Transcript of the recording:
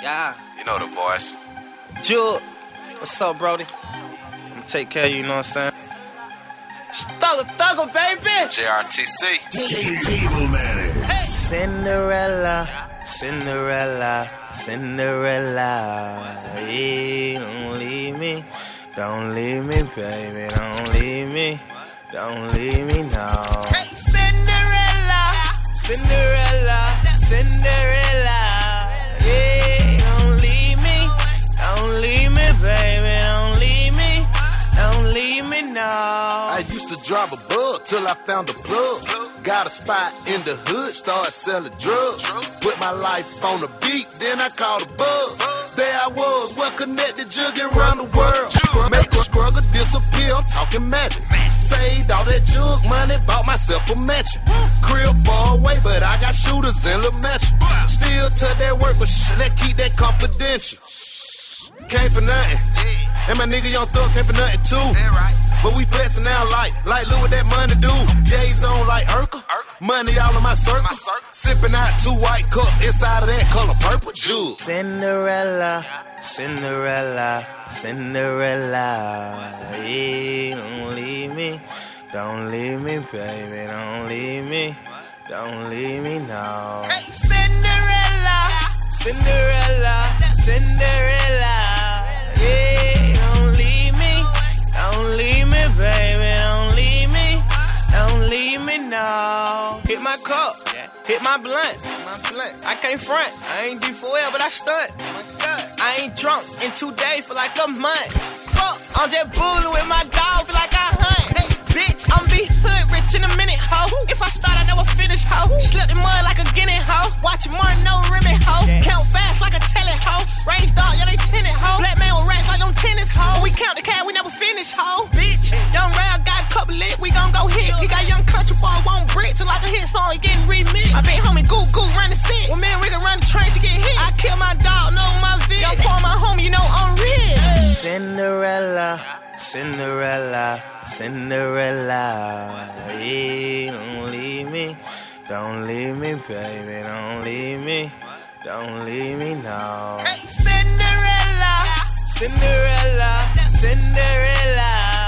Yeah. You know the voice. Jug. What's up, Brody? I'm take care of you, you know what I'm saying? Thugger, thugger, baby! JRTC. Table Manor. Cinderella, Cinderella, Cinderella. Yeah, don't leave me, don't leave me, baby, don't leave me, don't leave me now. Hey, Cinderella, Cinderella, Cinderella. Leave me now. I used to drive a bug till I found a plug. Got a spot in the hood, started selling drugs. Put my life on the beat, then I called a bug. There I was, well connected, jugging around the world. Make a struggle disappear, I'm talking magic. Saved all that jug money, bought myself a mansion. Crib far away, but I got shooters in the mansion. Still to that work, but shit, let's keep that confidential. Came for nothing. And my nigga Young Thug came for nothing too. But we flexing now like, like look what that money do. Gaze on like Urkel. Money all in my circle. Sipping out two white cups inside of that color purple juice. Cinderella, Cinderella, Cinderella. Yeah, don't leave me, don't leave me, baby, don't leave me, don't leave me now. Hey, Cinderella, Cinderella, Cinderella. Hit my cup, hit my blunt. I can't front, I ain't D4L, but I stunt. I ain't drunk in two days for like a month. Fuck, I'm just bullying with my dog, like I hunt. Hey, bitch, I'm be hood rich in a minute, ho. If I start, I never finish, ho. Slip in mud like a guinea, ho. Watch Martin, no rimmy, ho. Count fast like a telly, ho. Range dog, yeah, they tenant, ho. Black man with rats like them tennis, ho. We count the cash, we never finish, ho. Bitch, young Rail got a couple lit, we gon' go hit. He got young country boy, want bricks, and like a hit song, he getting remixed. I bet homie Goo Goo run the set. When me and Rick run the train, she get hit. I kill my dog, know my vid. Young call my homie, you know I'm real. Cinderella, Cinderella, Cinderella. Yeah, don't leave me, don't leave me, baby, don't leave me, don't leave me now. Hey, Cinderella, Cinderella, Cinderella.